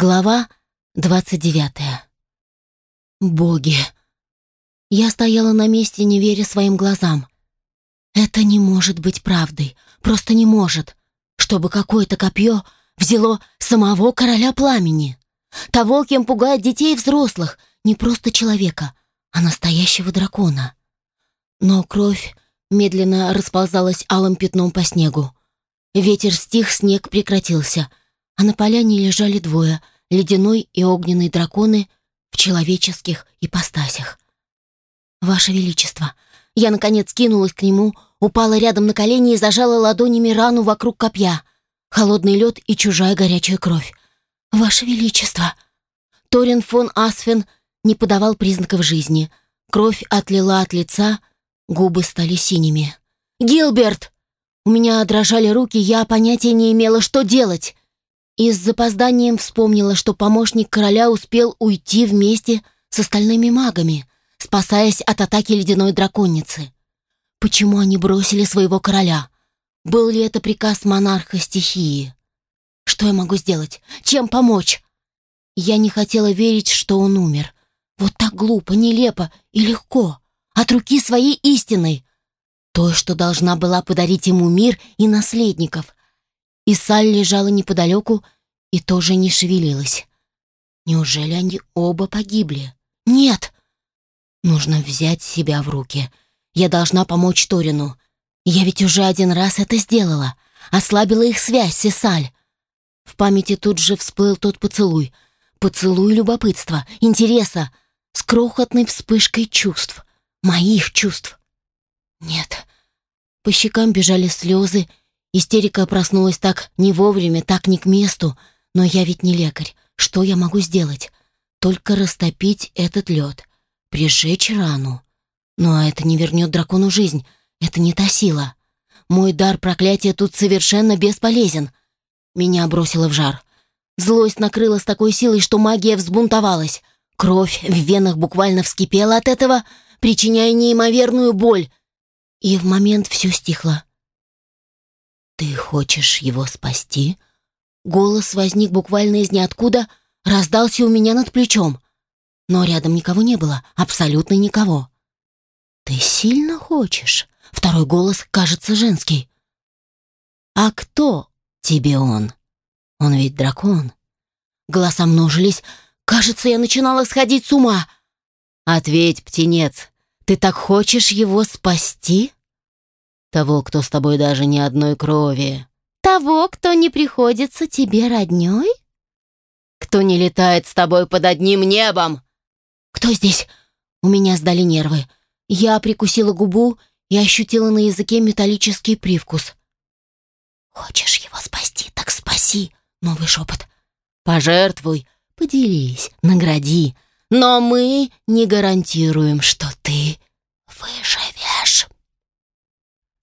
Глава двадцать девятая. Боги! Я стояла на месте, не веря своим глазам. Это не может быть правдой. Просто не может. Чтобы какое-то копье взяло самого короля пламени. Того, кем пугает детей и взрослых. Не просто человека, а настоящего дракона. Но кровь медленно расползалась алым пятном по снегу. Ветер стих, снег прекратился, а на поляне лежали двое — ледяной и огненный драконы в человеческих ипостасях. «Ваше Величество!» Я, наконец, кинулась к нему, упала рядом на колени и зажала ладонями рану вокруг копья. Холодный лед и чужая горячая кровь. «Ваше Величество!» Торин фон Асфен не подавал признаков жизни. Кровь отлила от лица, губы стали синими. «Гилберт!» У меня дрожали руки, я понятия не имела, что делать. И с запозданием вспомнила, что помощник короля успел уйти вместе с остальными магами, спасаясь от атаки ледяной драконицы. Почему они бросили своего короля? Был ли это приказ монарха стихии? Что я могу сделать? Чем помочь? Я не хотела верить, что он умер. Вот так глупо, нелепо и легко. От руки своей истинной. Той, что должна была подарить ему мир и наследников. И Саль лежала неподалеку и тоже не шевелилась. Неужели они оба погибли? Нет! Нужно взять себя в руки. Я должна помочь Торину. Я ведь уже один раз это сделала. Ослабила их связь с Исаль. В памяти тут же всплыл тот поцелуй. Поцелуй любопытства, интереса, с крохотной вспышкой чувств. Моих чувств. Нет. По щекам бежали слезы. Истерика проснулась так не вовремя, так не к месту. Но я ведь не лекарь. Что я могу сделать? Только растопить этот лед, прижечь рану. Но это не вернет дракону жизнь. Это не та сила. Мой дар проклятия тут совершенно бесполезен. Меня бросило в жар. Злость накрыла с такой силой, что магия взбунтовалась. Кровь в венах буквально вскипела от этого, причиняя неимоверную боль. И в момент все стихло. «Ты хочешь его спасти?» Голос возник буквально из ниоткуда, раздался у меня над плечом. Но рядом никого не было, абсолютно никого. «Ты сильно хочешь?» Второй голос, кажется, женский. «А кто тебе он? Он ведь дракон». Голоса множились. Кажется, я начинала сходить с ума. «Ответь, птенец, ты так хочешь его спасти?» «Того, кто с тобой даже ни одной крови». «Того, кто не приходится тебе роднёй?» «Кто не летает с тобой под одним небом?» «Кто здесь?» У меня сдали нервы. Я прикусила губу и ощутила на языке металлический привкус. «Хочешь его спасти, так спаси!» — новый шепот. «Пожертвуй, поделись, награди, но мы не гарантируем, что ты выживешь».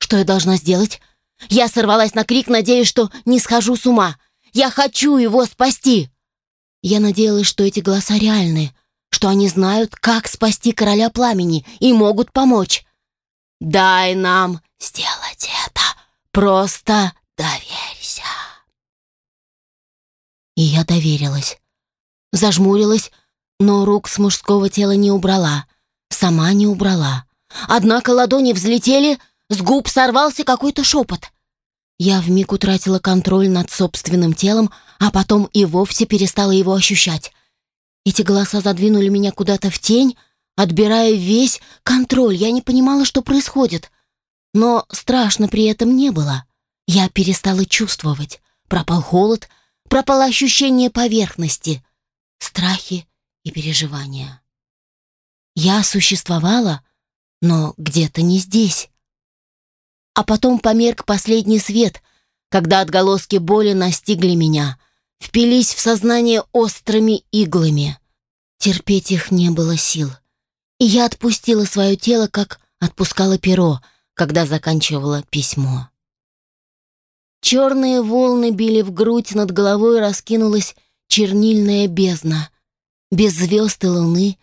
«Что я должна сделать?» Я сорвалась на крик, надеясь, что не схожу с ума. «Я хочу его спасти!» Я надеялась, что эти голоса реальны, что они знают, как спасти короля пламени и могут помочь. Дай нам сделать это. Просто доверься. И я доверилась. Зажмурилась, но рук с мужского тела не убрала. Сама не убрала. Однако ладони взлетели, с губ сорвался какой-то шепот. Я вмиг утратила контроль над собственным телом, а потом и вовсе перестала его ощущать. Эти голоса задвинули меня куда-то в тень, отбирая весь контроль. Я не понимала, что происходит. Но страшно при этом не было. Я перестала чувствовать. Пропал холод, пропало ощущение поверхности, страхи и переживания. Я существовала, но где-то не здесь. А потом померк последний свет, когда отголоски боли настигли меня, впились в сознание острыми иглами. Терпеть их не было сил. И я отпустила свое тело, как отпускала перо, когда заканчивала письмо. Черные волны били в грудь, над головой раскинулась чернильная бездна. Без звезд и луны,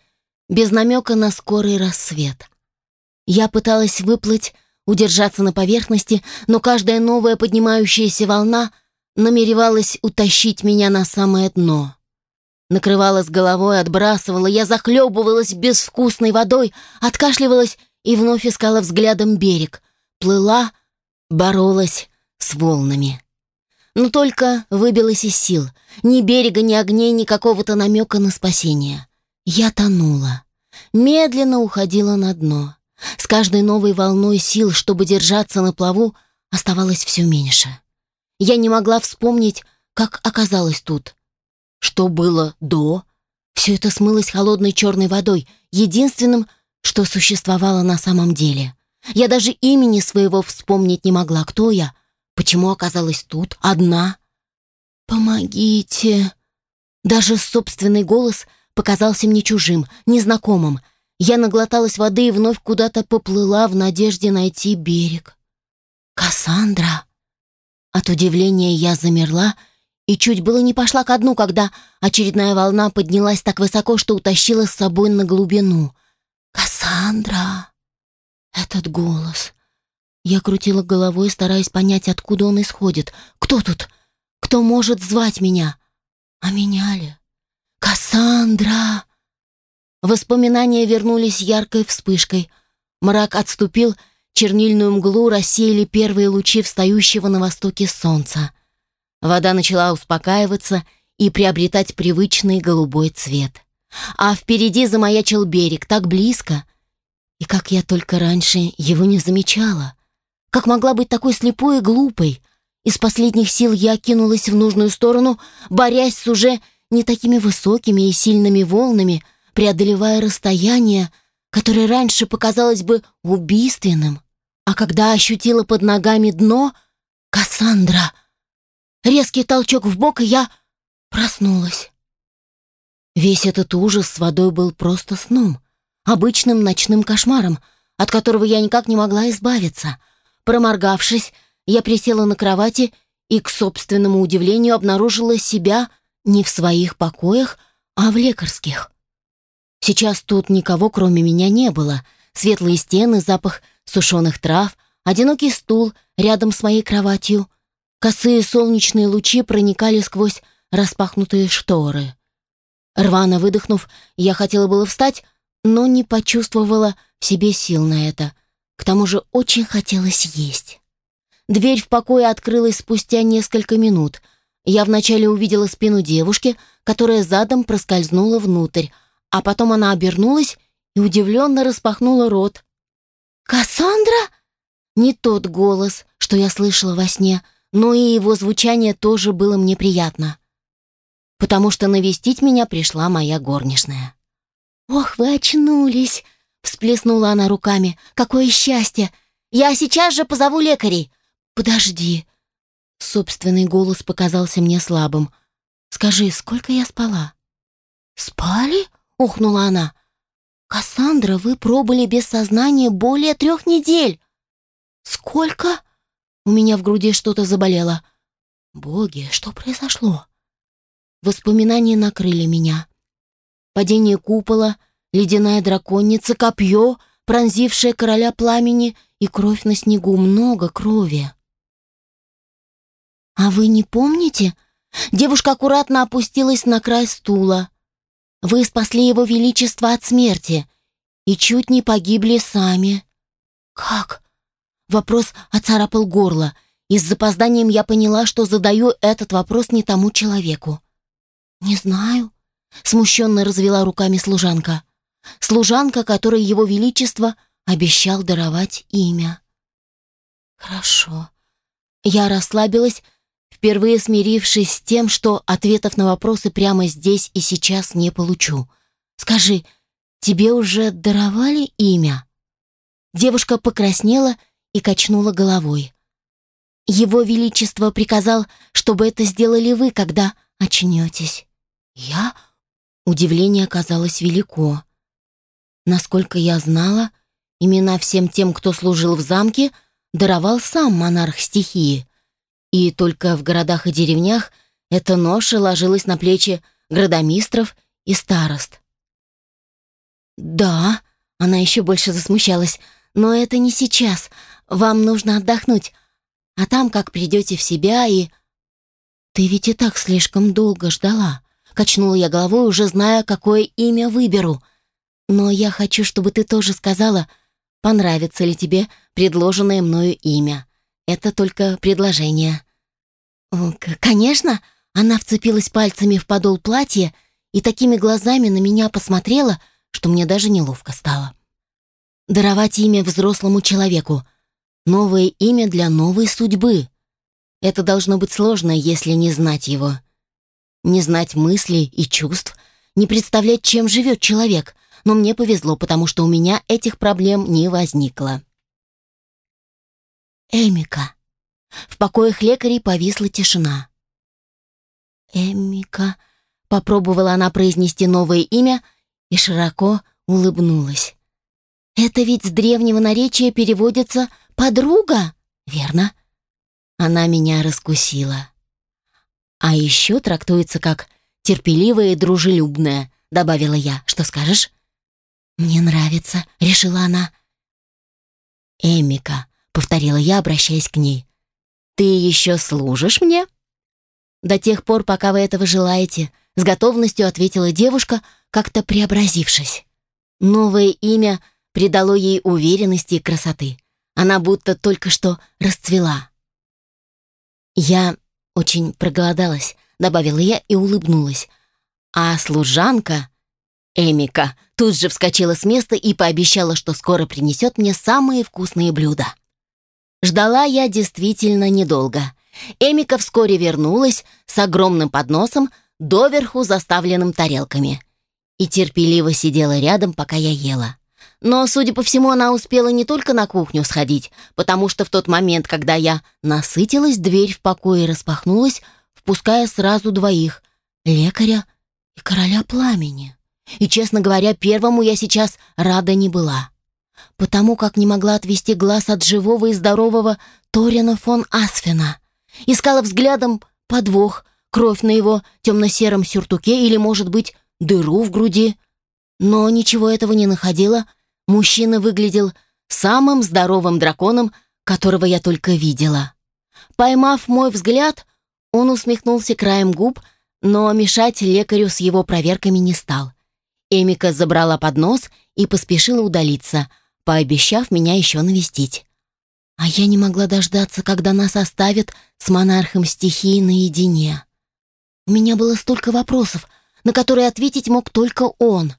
без намека на скорый рассвет. Я пыталась выплыть, удержаться на поверхности, но каждая новая поднимающаяся волна намеревалась утащить меня на самое дно. накрывала с головой, отбрасывала, я захлебывалась безвкусной водой, откашливалась и вновь искала взглядом берег. Плыла, боролась с волнами. Но только выбилась из сил. Ни берега, ни огней, ни какого-то намека на спасение. Я тонула. Медленно уходила на дно. С каждой новой волной сил, чтобы держаться на плаву, оставалось все меньше. Я не могла вспомнить, как оказалась тут. Что было до? Все это смылось холодной черной водой, единственным, что существовало на самом деле. Я даже имени своего вспомнить не могла. Кто я? Почему оказалась тут, одна? «Помогите!» Даже собственный голос показался мне чужим, незнакомым. Я наглоталась воды и вновь куда-то поплыла в надежде найти берег. «Кассандра!» От удивления я замерла и чуть было не пошла ко дну, когда очередная волна поднялась так высоко, что утащила с собой на глубину. «Кассандра!» Этот голос. Я крутила головой, стараясь понять, откуда он исходит. «Кто тут? Кто может звать меня?» «А меня ли?» «Кассандра!» Воспоминания вернулись яркой вспышкой. Мрак отступил, чернильную мглу рассеяли первые лучи встающего на востоке солнца. Вода начала успокаиваться и приобретать привычный голубой цвет. А впереди замаячил берег, так близко. И как я только раньше его не замечала. Как могла быть такой слепой и глупой? Из последних сил я кинулась в нужную сторону, борясь с уже не такими высокими и сильными волнами, преодолевая расстояние, которое раньше показалось бы убийственным. А когда ощутила под ногами дно, Кассандра — Резкий толчок в бок, и я проснулась. Весь этот ужас с водой был просто сном, обычным ночным кошмаром, от которого я никак не могла избавиться. Проморгавшись, я присела на кровати и, к собственному удивлению, обнаружила себя не в своих покоях, а в лекарских. Сейчас тут никого, кроме меня, не было. Светлые стены, запах сушеных трав, одинокий стул рядом с моей кроватью, Косые солнечные лучи проникали сквозь распахнутые шторы. Рвано выдохнув, я хотела было встать, но не почувствовала в себе сил на это. К тому же очень хотелось есть. Дверь в покое открылась спустя несколько минут. Я вначале увидела спину девушки, которая задом проскользнула внутрь, а потом она обернулась и удивленно распахнула рот. «Кассандра?» Не тот голос, что я слышала во сне — но и его звучание тоже было мне приятно, потому что навестить меня пришла моя горничная. «Ох, вы очнулись!» — всплеснула она руками. «Какое счастье! Я сейчас же позову лекарей!» «Подожди!» Собственный голос показался мне слабым. «Скажи, сколько я спала?» «Спали?» — ухнула она. «Кассандра, вы пробыли без сознания более трех недель!» «Сколько?» У меня в груди что-то заболело. Боги, что произошло? Воспоминания накрыли меня. Падение купола, ледяная драконица, копье, пронзившее короля пламени и кровь на снегу, много крови. «А вы не помните?» Девушка аккуратно опустилась на край стула. «Вы спасли его величество от смерти и чуть не погибли сами». «Как?» Вопрос оцарапал горло, и с запозданием я поняла, что задаю этот вопрос не тому человеку. «Не знаю», — смущенно развела руками служанка. Служанка, которой его величество обещал даровать имя. «Хорошо». Я расслабилась, впервые смирившись с тем, что ответов на вопросы прямо здесь и сейчас не получу. «Скажи, тебе уже даровали имя?» Девушка покраснела и качнула головой. «Его Величество приказал, чтобы это сделали вы, когда очнетесь». «Я?» Удивление оказалось велико. Насколько я знала, имена всем тем, кто служил в замке, даровал сам монарх стихии. И только в городах и деревнях эта ноша ложилась на плечи градомистров и старост. «Да», — она еще больше засмущалась, — «но это не сейчас. Вам нужно отдохнуть. А там, как придете в себя и... Ты ведь и так слишком долго ждала. качнула я головой, уже зная, какое имя выберу. Но я хочу, чтобы ты тоже сказала, понравится ли тебе предложенное мною имя. Это только предложение. Конечно, она вцепилась пальцами в подол платья и такими глазами на меня посмотрела, что мне даже неловко стало. Даровать имя взрослому человеку. Новое имя для новой судьбы. Это должно быть сложно, если не знать его. Не знать мыслей и чувств, не представлять, чем живет человек. Но мне повезло, потому что у меня этих проблем не возникло. Эмика. В покоях лекарей повисла тишина. Эмика. Попробовала она произнести новое имя и широко улыбнулась. Это ведь с древнего наречия переводится «подруга», верно? Она меня раскусила. А еще трактуется как «терпеливая и дружелюбная», добавила я. Что скажешь? «Мне нравится», — решила она. «Эмика», — повторила я, обращаясь к ней. «Ты еще служишь мне?» «До тех пор, пока вы этого желаете», — с готовностью ответила девушка, как-то преобразившись. Новое имя — придало ей уверенности и красоты. Она будто только что расцвела. «Я очень проголодалась», — добавила я и улыбнулась. А служанка, Эмика, тут же вскочила с места и пообещала, что скоро принесет мне самые вкусные блюда. Ждала я действительно недолго. Эмика вскоре вернулась с огромным подносом, доверху заставленным тарелками. И терпеливо сидела рядом, пока я ела. Но, судя по всему, она успела не только на кухню сходить, потому что в тот момент, когда я насытилась, дверь в покое распахнулась, впуская сразу двоих — лекаря и короля пламени. И, честно говоря, первому я сейчас рада не была. Потому как не могла отвести глаз от живого и здорового Торина фон Асфена. Искала взглядом подвох, кровь на его темно-сером сюртуке или, может быть, дыру в груди. Но ничего этого не находила — Мужчина выглядел самым здоровым драконом, которого я только видела. Поймав мой взгляд, он усмехнулся краем губ, но мешать лекарю с его проверками не стал. Эмика забрала поднос и поспешила удалиться, пообещав меня еще навестить. А я не могла дождаться, когда нас оставят с монархом стихии наедине. У меня было столько вопросов, на которые ответить мог только он.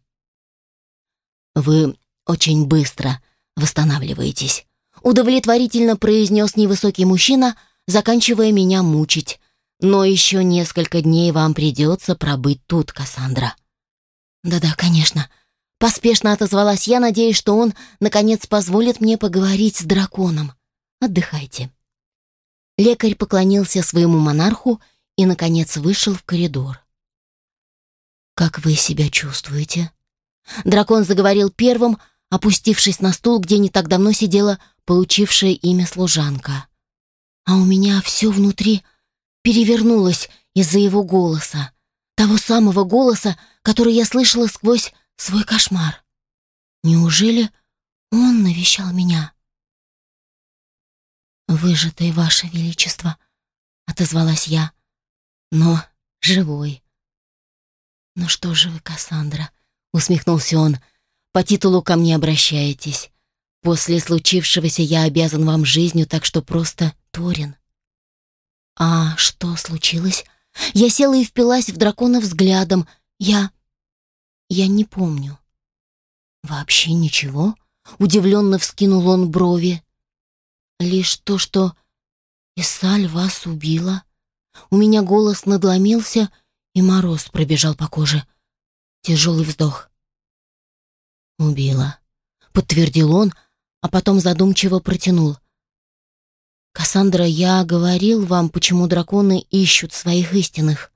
«Вы очень быстро восстанавливаетесь», — удовлетворительно произнес невысокий мужчина, заканчивая меня мучить. «Но еще несколько дней вам придется пробыть тут, Кассандра». «Да-да, конечно». Поспешно отозвалась я, надеясь, что он, наконец, позволит мне поговорить с драконом. «Отдыхайте». Лекарь поклонился своему монарху и, наконец, вышел в коридор. «Как вы себя чувствуете?» Дракон заговорил первым, опустившись на стул, где не так давно сидела получившая имя служанка. А у меня все внутри перевернулось из-за его голоса, того самого голоса, который я слышала сквозь свой кошмар. Неужели он навещал меня? «Выжатый, Ваше Величество», — отозвалась я, — «но живой». «Ну что же вы, Кассандра?» — усмехнулся он — по титулу ко мне обращаетесь. После случившегося я обязан вам жизнью, так что просто Торин. А что случилось? Я села и впилась в дракона взглядом. Я... я не помню. Вообще ничего? Удивленно вскинул он брови. Лишь то, что Исаль вас убила. У меня голос надломился, и мороз пробежал по коже. Тяжелый вздох. «Убила», — подтвердил он, а потом задумчиво протянул. «Кассандра, я говорил вам, почему драконы ищут своих истинных.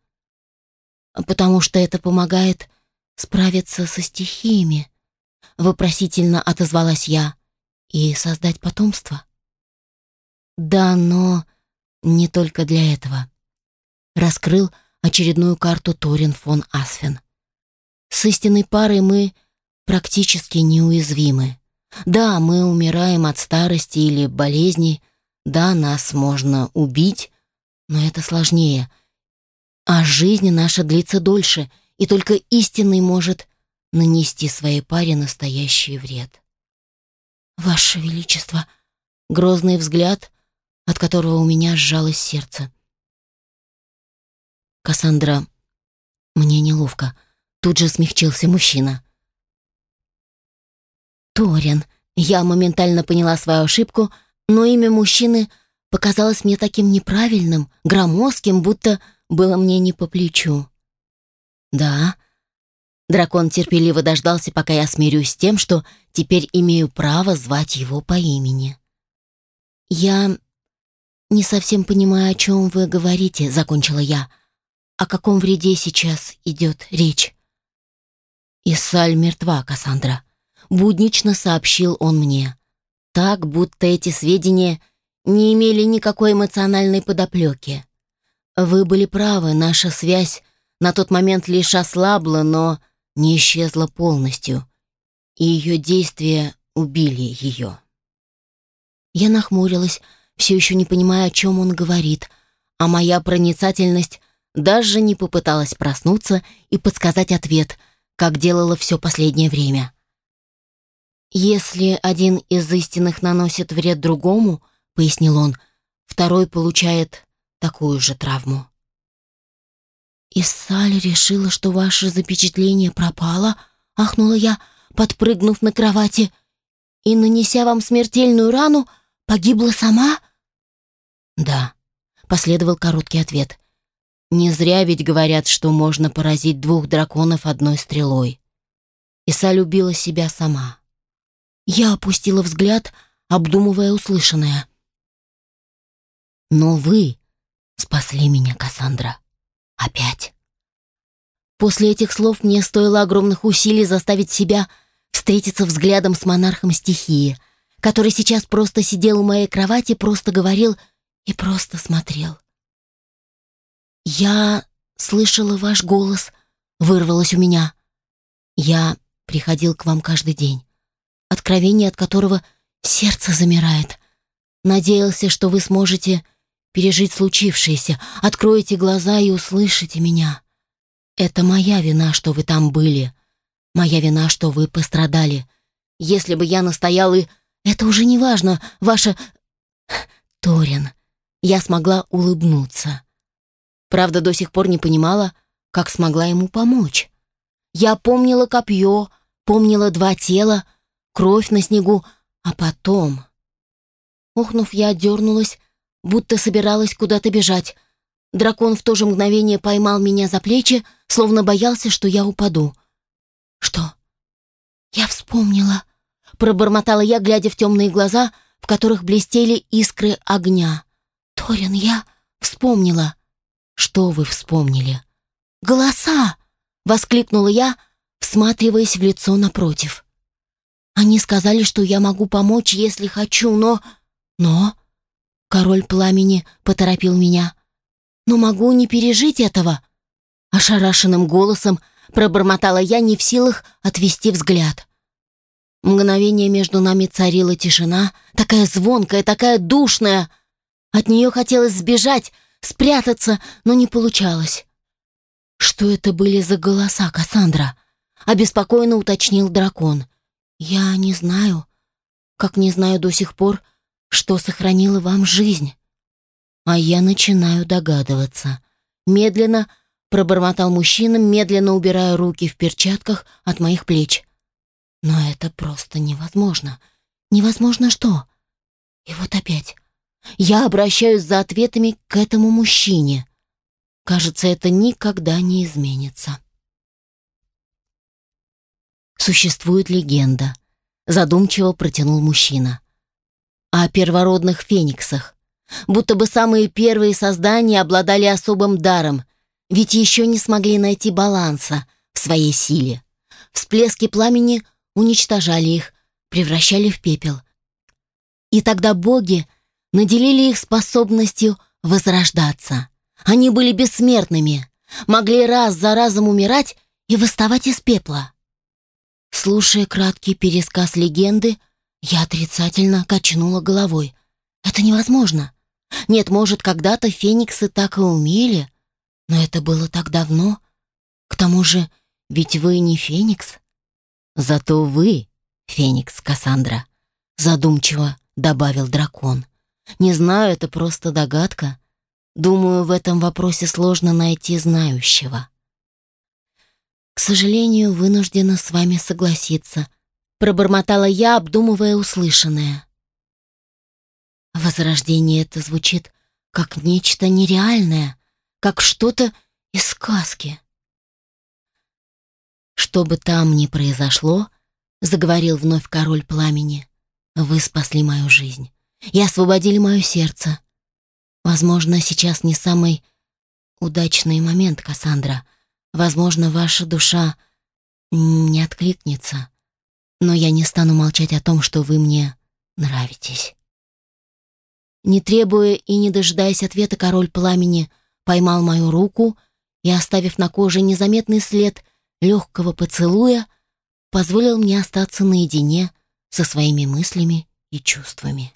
Потому что это помогает справиться со стихиями», — вопросительно отозвалась я, «и создать потомство». «Да, но не только для этого». Раскрыл очередную карту Торин фон Асфен. «С истинной парой мы практически неуязвимы. Да, мы умираем от старости или болезней, да, нас можно убить, но это сложнее. А жизнь наша длится дольше, и только истинный может нанести своей паре настоящий вред. «Ваше Величество!» Грозный взгляд, от которого у меня сжалось сердце. «Кассандра, мне неловко». Тут же смягчился мужчина. «Торин». Я моментально поняла свою ошибку, но имя мужчины показалось мне таким неправильным, громоздким, будто было мне не по плечу. «Да». Дракон терпеливо дождался, пока я смирюсь с тем, что теперь имею право звать его по имени. «Я не совсем понимаю, о чем вы говорите», — закончила я. «О каком вреде сейчас идет речь?» «Иссаль мертва, Кассандра», — буднично сообщил он мне. Так, будто эти сведения не имели никакой эмоциональной подоплеки. Вы были правы, наша связь на тот момент лишь ослабла, но не исчезла полностью, и ее действия убили ее. Я нахмурилась, все еще не понимая, о чем он говорит, а моя проницательность даже не попыталась проснуться и подсказать ответ, как делала все последнее время. «Если один из истинных наносит вред другому, — пояснил он, — второй получает такую же травму». «Иссаль решила, что ваше запечатление пропало?» — ахнула я, подпрыгнув на кровати. «И, нанеся вам смертельную рану, погибла сама?» «Да», — последовал короткий ответ. «Не зря ведь говорят, что можно поразить двух драконов одной стрелой. Иса любила себя сама». Я опустила взгляд, обдумывая услышанное. «Но вы спасли меня, Кассандра». Опять. После этих слов мне стоило огромных усилий заставить себя встретиться взглядом с монархом стихии, который сейчас просто сидел у моей кровати, просто говорил и просто смотрел. «Я слышала ваш голос», — вырвалось у меня. «Я приходил к вам каждый день, откровение от которого сердце замирает. Надеялся, что вы сможете пережить случившееся, откроете глаза и услышите меня. Это моя вина, что вы там были. Моя вина, что вы пострадали. Если бы я настоял и... Это уже не важно, ваша... Торин. Я смогла улыбнуться. Правда, до сих пор не понимала, как смогла ему помочь. Я помнила копье, помнила два тела, кровь на снегу, а потом... Охнув, я дернулась, будто собиралась куда-то бежать. Дракон в то же мгновение поймал меня за плечи, словно боялся, что я упаду. «Что?» «Я вспомнила», — пробормотала я, глядя в темные глаза, в которых блестели искры огня. «Торин, я вспомнила». «Что вы вспомнили?» «Голоса!» — воскликнула я, всматриваясь в лицо напротив. «Они сказали, что я могу помочь, если хочу, но...» «Но...» Король пламени поторопил меня. «Но могу не пережить этого!» Ошарашенным голосом пробормотала я, не в силах отвести взгляд. Мгновение между нами царила тишина, такая звонкая, такая душная. От нее хотелось сбежать, спрятаться, но не получалось. «Что это были за голоса, Кассандра?» — обеспокоенно уточнил дракон. «Я не знаю, как не знаю до сих пор, что сохранило вам жизнь. А я начинаю догадываться. Медленно пробормотал мужчина, медленно убирая руки в перчатках от моих плеч. Но это просто невозможно. Невозможно что? И вот опять. Я обращаюсь за ответами к этому мужчине. Кажется, это никогда не изменится. Существует легенда. Задумчиво протянул мужчина о первородных фениксах. Будто бы самые первые создания обладали особым даром, ведь еще не смогли найти баланса в своей силе. Всплески пламени уничтожали их, превращали в пепел. И тогда боги наделили их способностью возрождаться. Они были бессмертными, могли раз за разом умирать и восставать из пепла. Слушая краткий пересказ легенды, я отрицательно качнула головой. Это невозможно. Нет, может, когда-то фениксы так и умели, Но это было так давно. К тому же, ведь вы не Феникс. Зато вы Феникс, Кассандра, задумчиво добавил дракон. Не знаю, это просто догадка. Думаю, в этом вопросе сложно найти знающего. К сожалению, вынуждена с вами согласиться, пробормотала я, обдумывая услышанное. Возрождение это звучит как нечто нереальное, как что-то из сказки. Что бы там ни произошло, заговорил вновь король пламени, вы спасли мою жизнь и освободили мое сердце. Возможно, сейчас не самый удачный момент, Кассандра. Возможно, ваша душа не откликнется. Но я не стану молчать о том, что вы мне нравитесь. Не требуя и не дожидаясь ответа, король пламени поймал мою руку и, оставив на коже незаметный след легкого поцелуя, позволил мне остаться наедине со своими мыслями и чувствами.